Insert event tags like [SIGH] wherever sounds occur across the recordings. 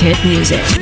hit music.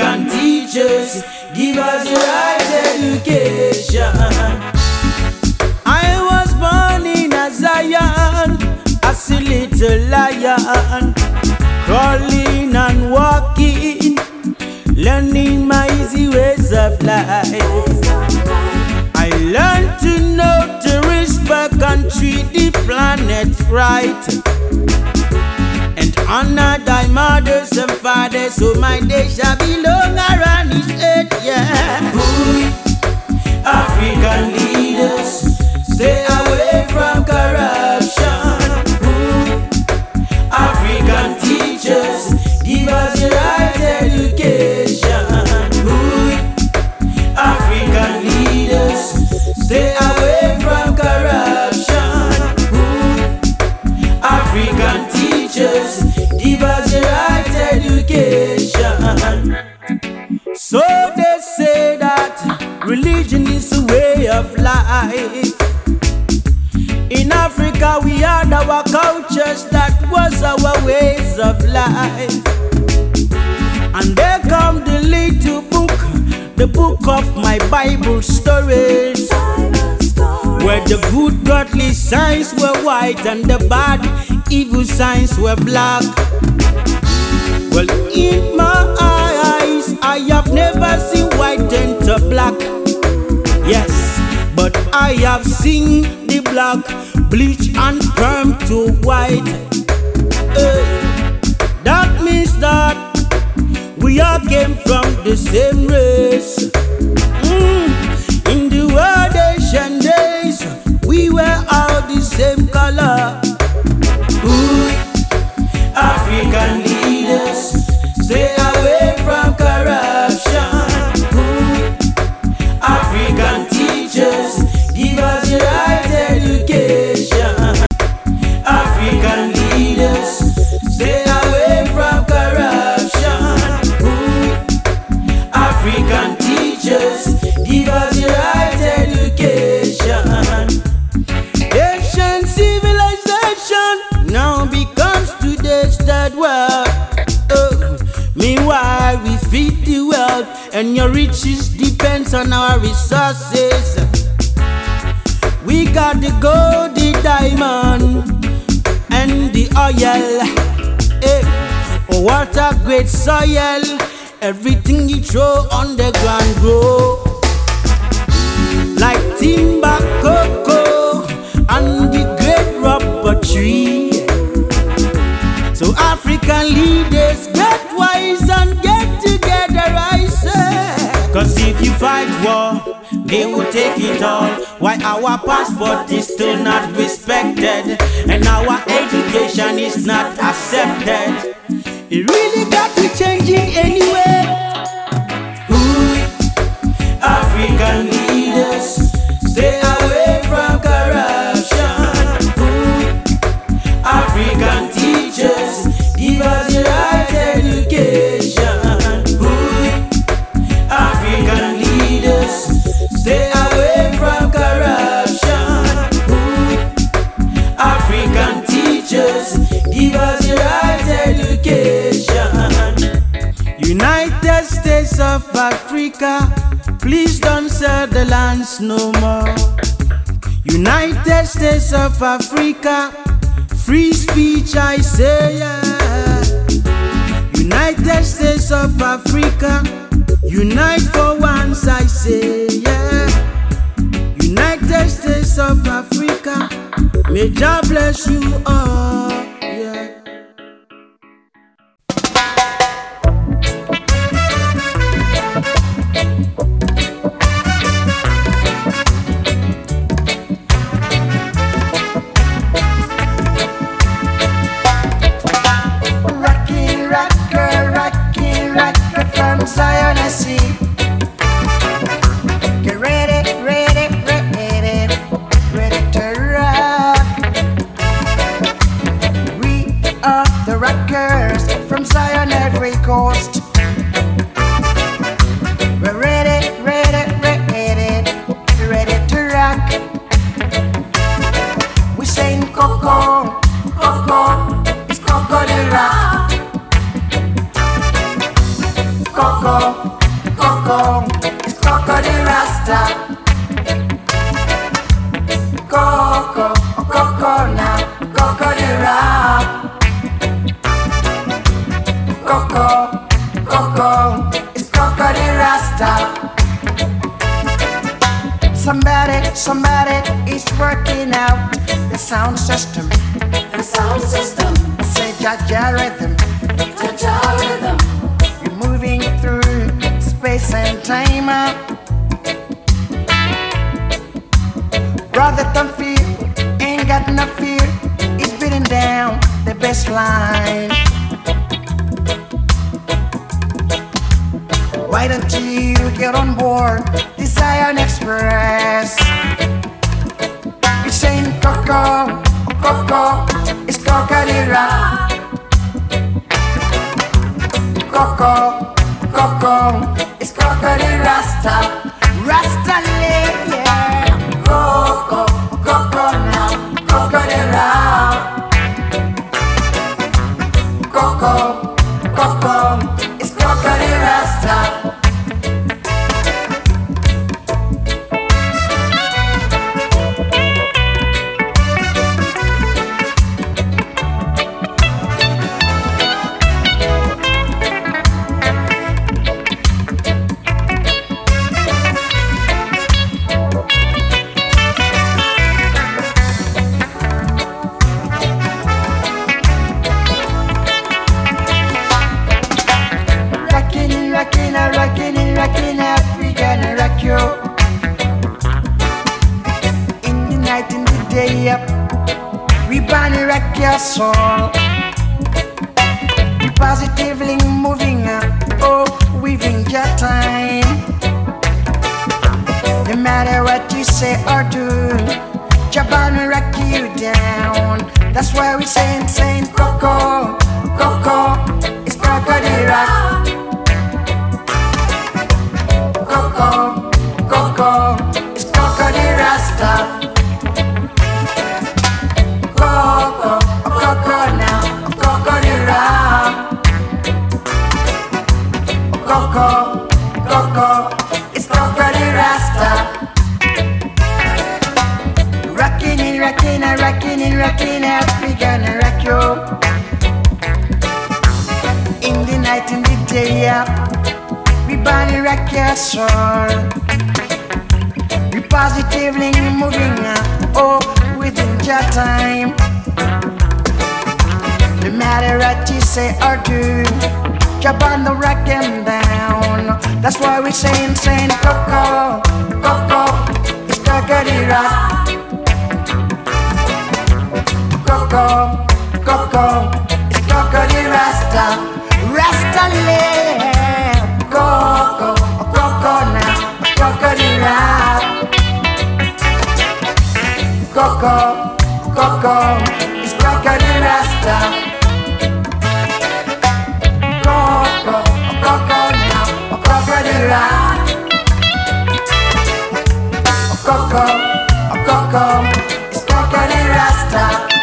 African teachers, give us the right education. I was born in a Zion, a little lion, crawling and walking, learning my easy ways of life. I learned to know to respect and treat the planet right. And honor thy mothers and fathers, so my day shall be long around this earth, yeah. We African leaders, stay away from corruption. So they say that religion is a way of life. In Africa, we had our cultures, that was our ways of life. And there come the little book, the book of my Bible stories. Where the good godly signs were white and the bad evil signs were black. Well, in my eyes, I have never seen white to black. Yes, but I have seen the black bleach and perm to white. Eh, that means that we all came from the same race. Mm, in the world ancient days, we were all the same color. And your riches depends on our resources. We got the gold, the diamond, and the oil. Eh, oh, what a great soil! Everything you throw on the ground grow like timber, cocoa, and the great rubber tree. So African leaders Cause if you fight war, they will take it all. Why our passport is still not respected, and our education is not accepted. It really got to changing anyway. Ooh, African leaders, stay away from of Africa, please don't sell the lands no more. United States of Africa, free speech I say yeah. United States of Africa, unite for once I say yeah. United States of Africa, may God bless you all. fear is beating down the best line. Why don't you get on board the Zion Express? It's saying Coco, Coco, it's Cocadilla. Coco, Coco, it's Cocadilla Rasta. Rasta, yeah. Coco. 나 direction. We positively moving uh, oh within your time. No matter what you say or do, jump on the rock down. That's why we saying saying Coco, Coco, it's Cocodira. Coco, Coco, it's Cocodira Rasta, Rasta live. Coco crocodile Coco, Coco is crocodile rasta. Coco, Coco now, a Coco, Coco is crocodile rasta.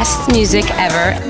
best music ever.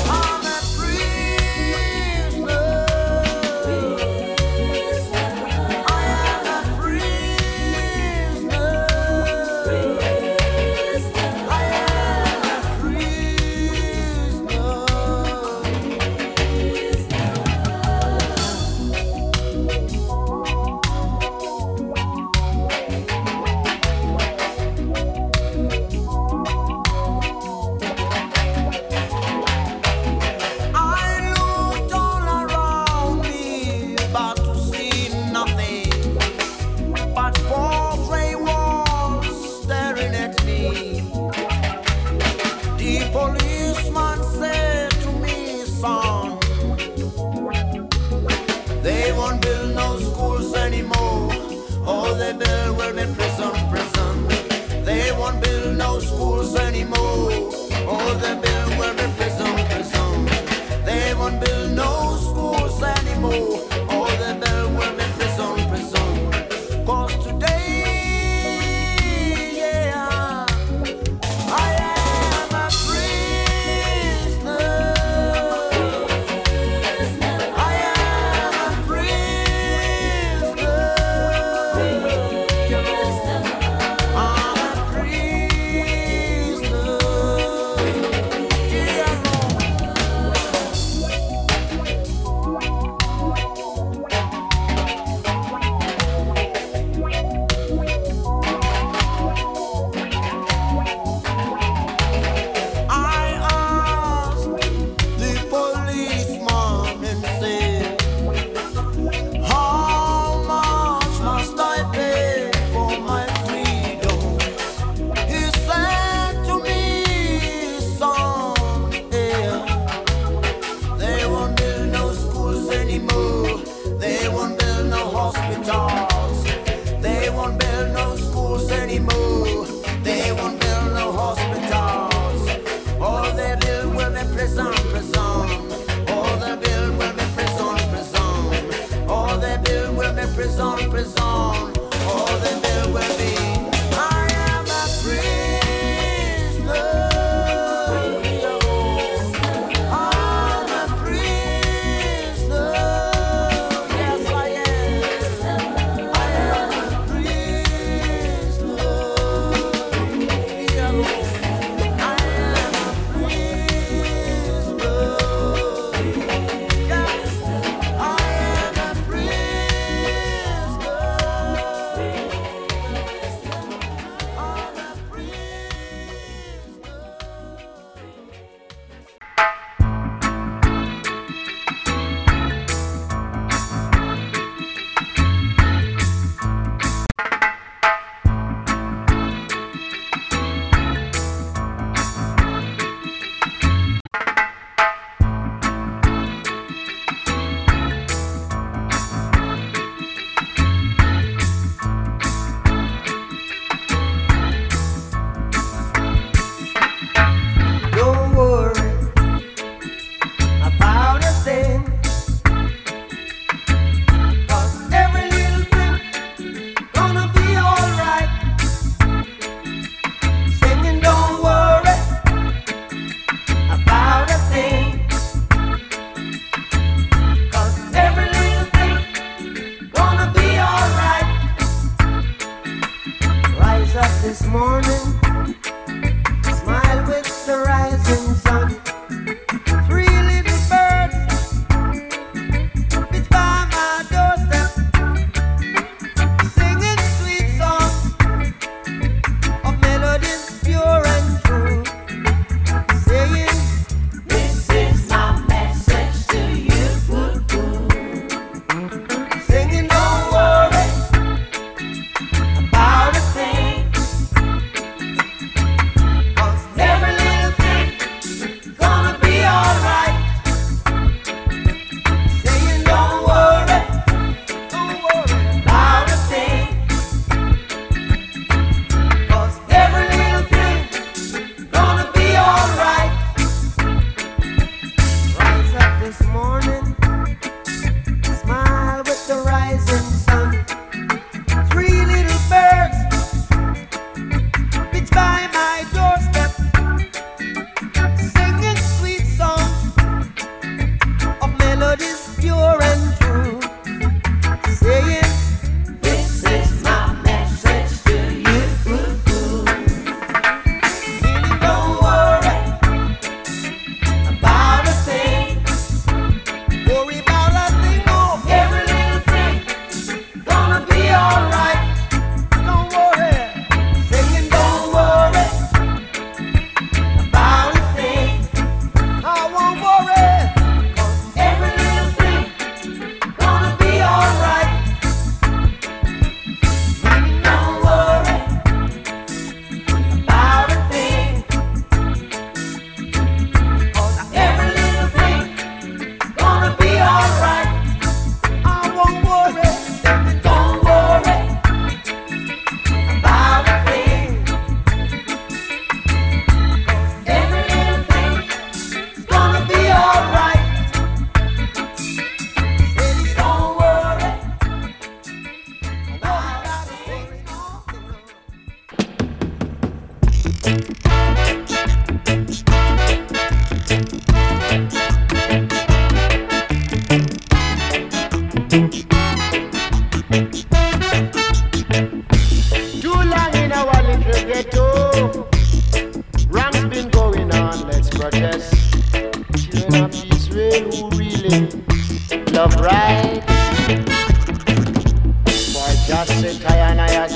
they build well prison, prison. They won't build no schools anymore. Oh, they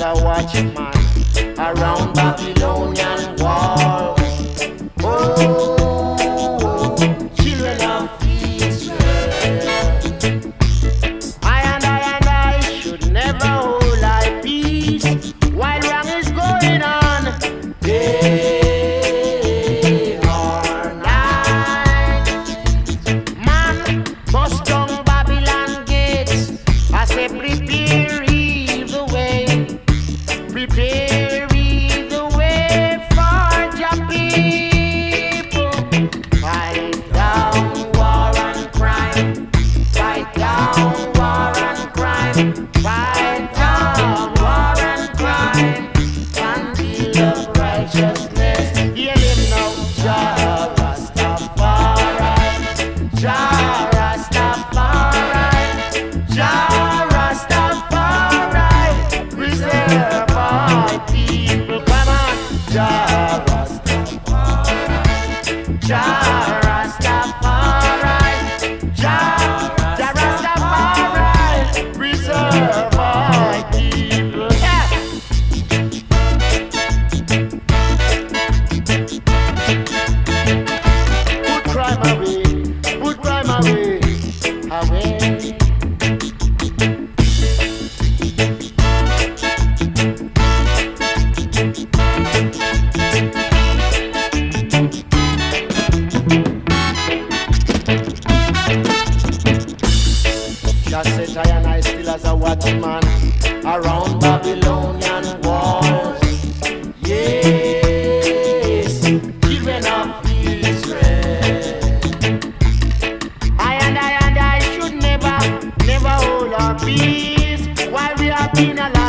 I watch a man. Around peace while we have been alive.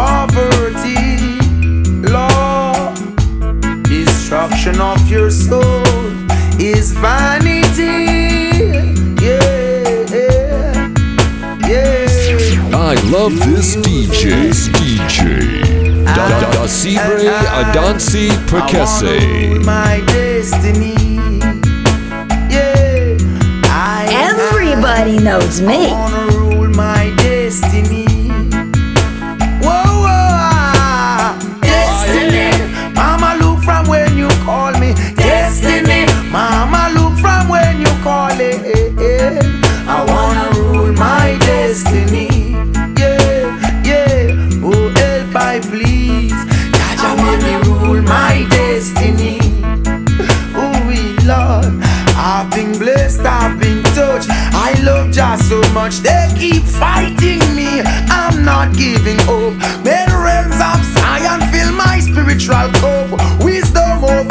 poverty, Lord. Destruction of your soul is vanity. I love this DJ's DJ. Da, Sibre Adansi Prekese. My destiny. Yeah. Everybody knows me. I wanna rule my destiny. my destiny. Yeah, yeah. Oh, help I please. Jaja make me rule my destiny. Oh, we Lord, I've been blessed, I've been touched. I love Jah so much. They keep fighting me. I'm not giving up. Many realms of Zion fill my spiritual cup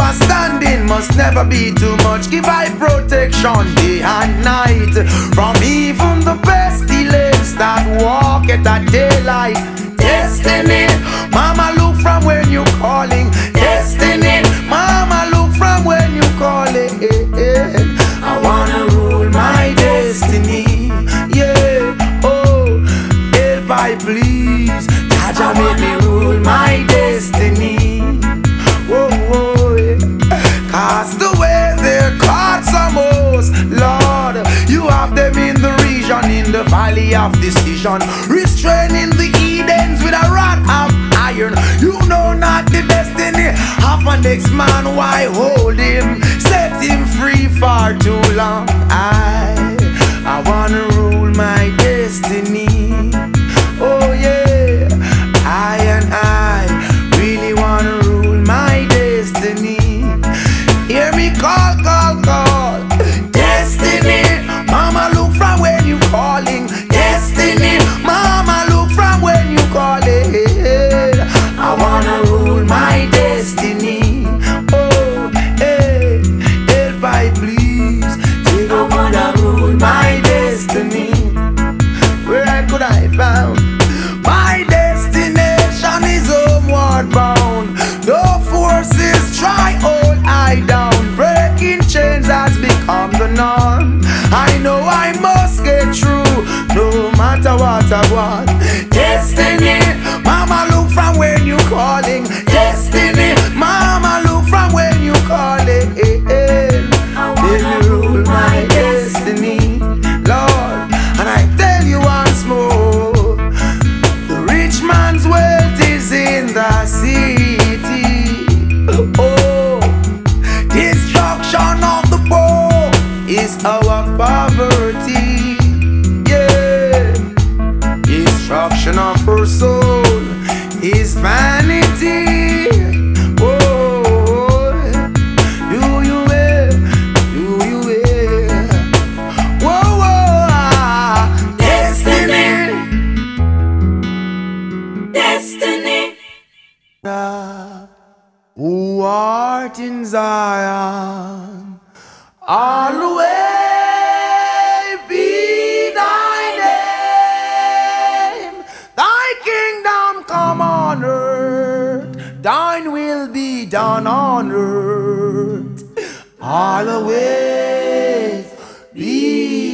understanding must never be too much. Give I protection day and night from even the pestilence that walk at daylight. Destiny, Mama, look from when you calling. valley of decision. Restraining the Edens with a rod of iron. You know not the destiny of a next man. Why hold him? Set him free far too long. I, I wanna rule my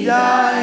Yeah.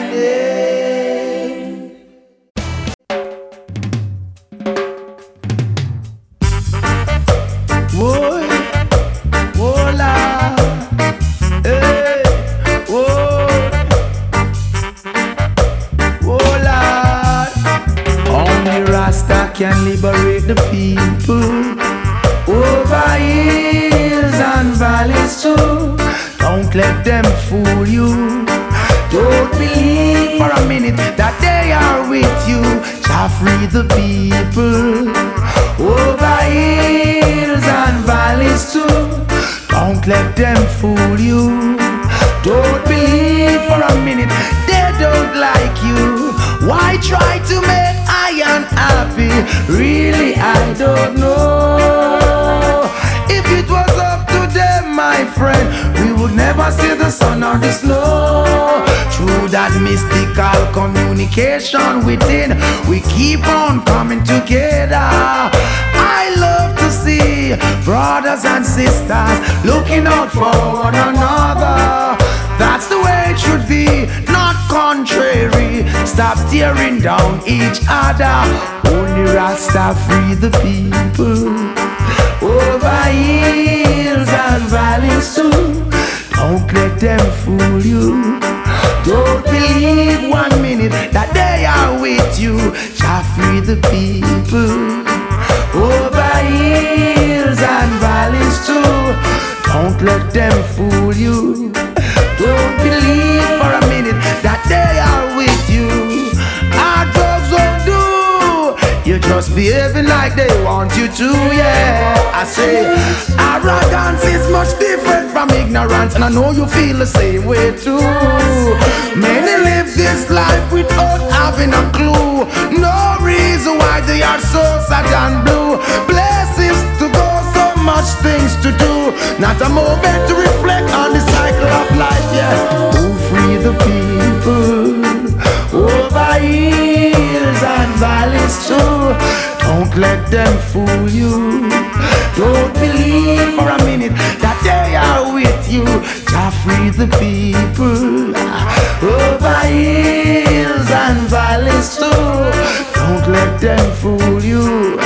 Within, we keep on coming together. I love to see brothers and sisters looking out for one another. That's the way it should be, not contrary. Stop tearing down each other. Only Rasta free the people. Over hills and valleys too. Don't let them fool you. Don't believe one minute that with you. Jah free the people. Over hills and valleys too. Don't let them fool you. Don't believe for a minute that they are with you. Our drugs won't do. You're just behaving like they want you to, yeah. I say, arrogance is much different from ignorance, and I know you feel the same way too. Many live this life without having a clue. No reason why they are so sad and blue. Blessings to go, so much things to do. Not a moment to reflect on the cycle of life, yeah. Who free the people over hills and valleys too. Don't let them fool you. Don't believe for a minute that they are with you. Jah free the people over hills and valleys too. Don't let them fool you.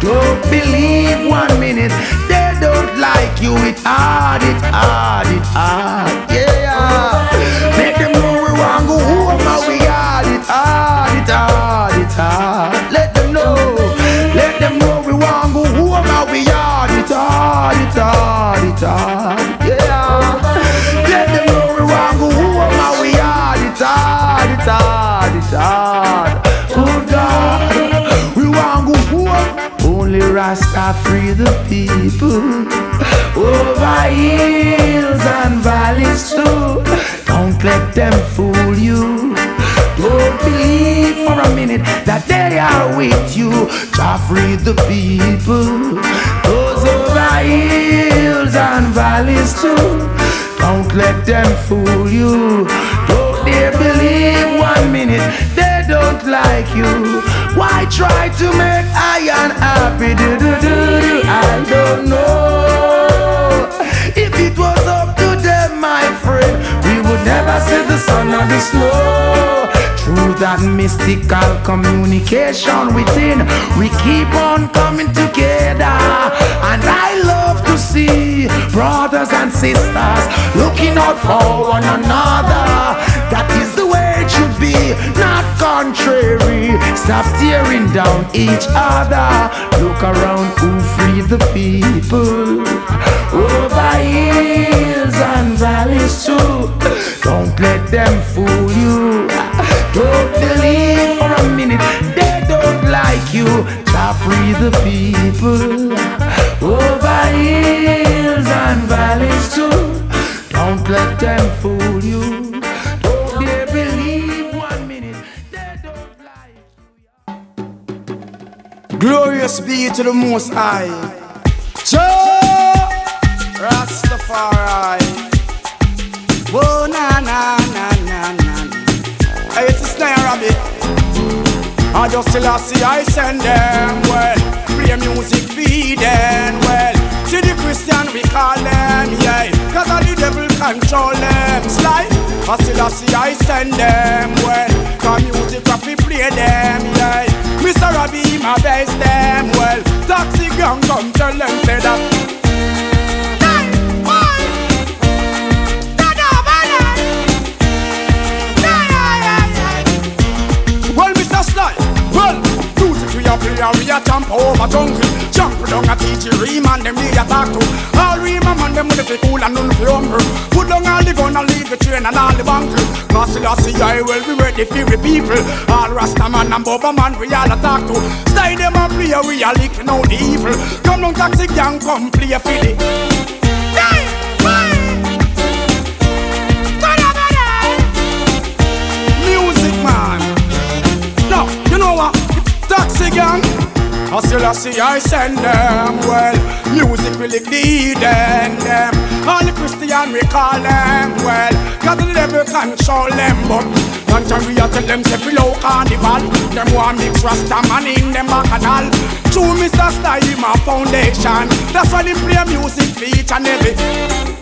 Don't believe one minute they don't like you. It hard, it hard, it hard. Yeah. Make them know we want go home and we hard, it hard, it hard, it hard. Let them know, let them know we want go home and we hard, it hard, it hard, it hard. Rasta free the people over hills and valleys too. Don't let them fool you. Don't believe for a minute that they are with you. Jah free the people. Those over hills and valleys too. Don't let them fool you. Don't dare believe one minute they don't like you. Try to make I unhappy? Do, do, do, do. I don't know. If it was up to them, my friend, we would never see the sun or the snow. Through that mystical communication within, we keep on coming together. And I love to see brothers and sisters looking out for one another. Stop tearing down each other. Look around who free the people. Over hills and valleys too. Don't let them fool you. Don't believe for a minute they don't like you. Jah free the people. Over hills and valleys too. Don't let them fool you. Glorious be to the Most High. Joe Rastafari. Whoa, na na na na na. Hey, it's a snare rabbit. I just still I see I send them well. Play music feed them well. See the Christian we call them, yeah. Cause all the devil control them. Sly. I still I see I send them well. Cause music fi play them, yeah. Mr. Robbie, my best them well. Taxi gang come tell them say that. A play we a jump over jungle. Jump down a teach you ream and them we a talk to. All ream a man them with the cool and none fi humble. Put down all the gun and leave the train and all the bunkle Master Lassie, I will be ready for the people. All Rasta man and Bubba man we all a talk to. Stay them a play we a licking out the evil. Come down taxi gang come play for the hey. Music man I still I see I send them. Well, music will lead them. All the Christian we call them. Well, cause the devil control them. But one time we tell them say below carnival. Them want mix Rasta man in them bacchanal. True Mr. Sly my foundation. That's why they play music for each and every.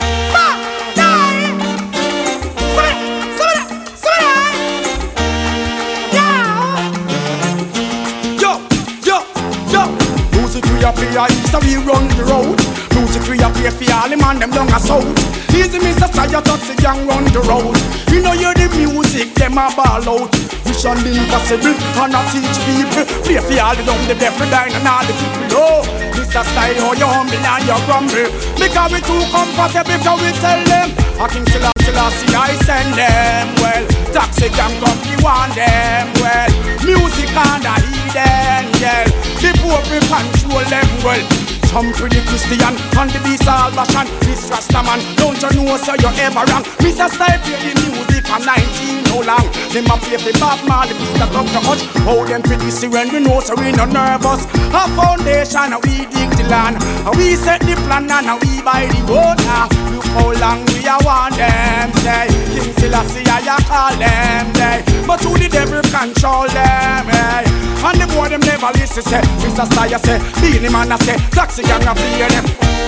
I so we run the road. Music we a play for all the man them down a south. Easy. Sire touch the gang run the road. You know you the music them a ball out. Vision impossible and I teach people. Play for all the dumb, the deaf, the dying and all the people. Oh, Mr. Sly how you humble and you grumble. Because we too comfortable because we tell them. I King Selassie, Selassie, I send them. Well, gang come, you want them. Well, music and the hidden, yeah. The poor control them well. Some pretty Christian and the beast all fashion. This Rasta man, don't you know so you ever wrong? Mr. Sly play the music from 19 how long? Them a play for Bob Marley, up the much. How them pretty when we know so we no nervous. A foundation, we dig the land. And we set the plan and we buy the road now. Look how long we a want them, say. King Selassie, I call them, say. But who the devil control them, hey? And the boy them never listen, say. Mr. Sly say, Beenie Man I say, Taxi gang a fear them.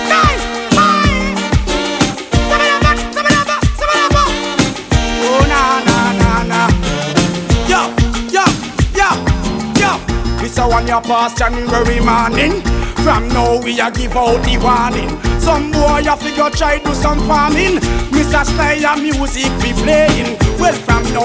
Hey! Oh na na na na. Yo, yo, yo, yo. This a one year past January morning. From now we a give out the warning. Some boy a figure try do some farming. Mr. Slayer music be playing. Well from now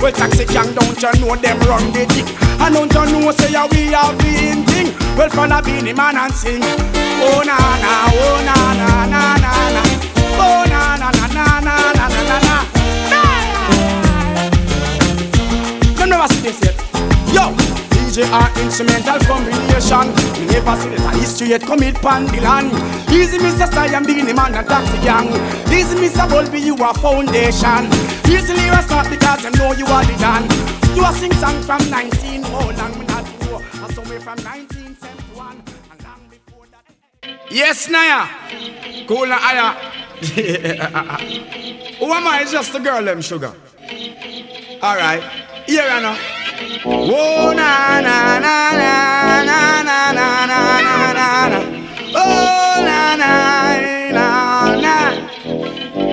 Well taxi gang don't you know them run the dick. And don't you know say ya we have been thing. Well follow Beenie Man and sing. Oh na na, oh na na na na na. Oh na na na na na na na na na. Them never see this yet. DJ and instrumental combination. We never see this history yet commit pan the land. Easy Mr. Sly and Beenie Man and Taxi Gang. Easy Mr. Bulby, you a foundation. Easily you start because you know you are the dan. You a sing song from 19 oh long me not know. I me from 1971 and long before that. Yes, Naya. Cool na aya. [LAUGHS] Who am I? It's just a girl, them sugar. Alright. Here I know. Oh na na na na na na na na na na. Oh na na na na.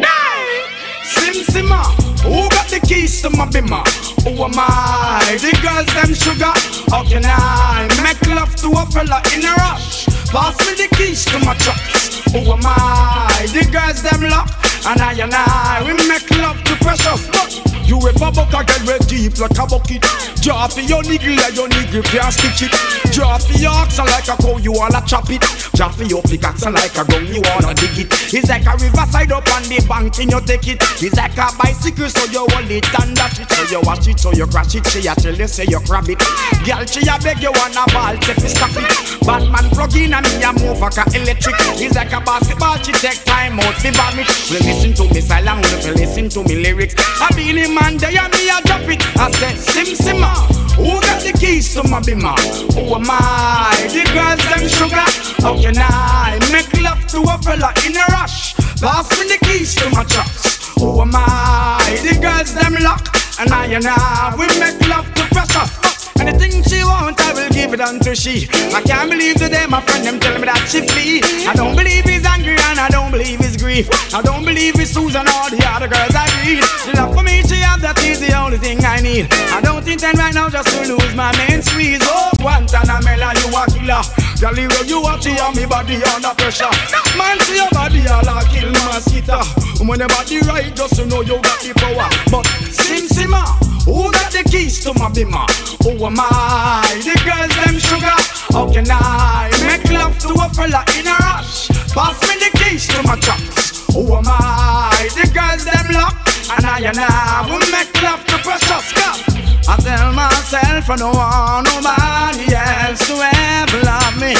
Hey! Sim Simma, who got the keys to my bimmer? Who am I? The girls them sugar. How can I make love to a fella in a rush? Pass me the keys to my trucks. Who am I? The girls them lock. And I and I, we make love to precious. But you ever buck a girl with deep like a bucket? Draw for your niggle like your niggle can't stitch it. Draw for your oxen like a cow, you wanna chop it. Draw for your pickaxe like a gun, you wanna dig it. It's like a riverside up on the bank and you take it. It's like a bicycle, so you hold it and dash it. So you watch it, so you crash it. She a tell you say you grab it. Girl, she a beg you wanna ball, say fi stop it. Batman plug in and me a move like a electric. It's like a basketball, she take time out fi vomit. Listen to me silent, well, listen to me lyrics. I be the man there and me a drop it. I said Sim Simma, ah, who got the keys to my bimmer? Who am I? The girls them sugar. How can I make love to a fella in a rush? Pass me the keys to my trucks. Who am I? The girls them lock, and I and I we make love to precious. Anything she want, I will give it unto she. I can't believe today my friend them tell me that she flee. I don't believe he's angry and I don't believe he's grief. I don't believe it's Susan or the other girls I read. The love for me she that is the only thing I need. I don't intend right now just to lose my main squeeze. Oh, Guantanamela, you a killer. Galileo, you a cheer me body under pressure. Man, see your body all a kill mosquito. When your body right, just to know you got the power. But Sim Simma, who got the keys to my bimmer? Who am I? The girls them sugar. How can I make love to a fella in a rush? Pass me the keys to my trucks. Who am I? The girls them lock. And I and I will make love to precious cup. I tell myself I don't want nobody else to ever love me.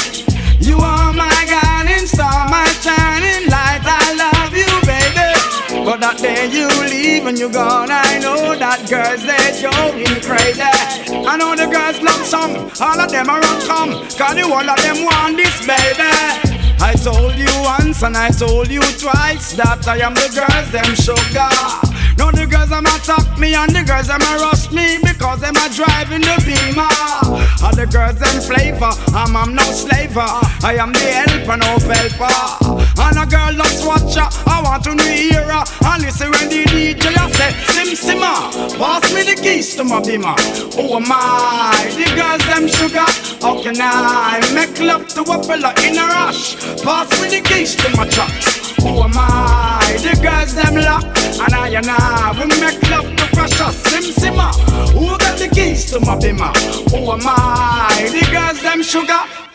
You are my guiding star, my shining light. I love you, baby. But that day you leave and you're gone, I know that girls they going crazy. I know the girls love some, all of them are come, cause the one of them want this baby. I told you once and I told you twice that I am the girls them sugar. No, the girls them attack me and the girls them rush me because them a driving the beamer. All the girls them flavor, I'm, I'm no slaver. I am the helper, no helper. And a girl loves watcher, I want to hear her. And listen when the DJ I say, Sim Simma, pass me the keys to my beamer. Oh my, the girls them sugar. How can I make love to a fella in a rush? Pass me the keys to my trucks. Who am I? The girls them lock, and I and I we make love to precious Sim Simma. Who got the keys to my bimmer? Who am I? The girls them sugar.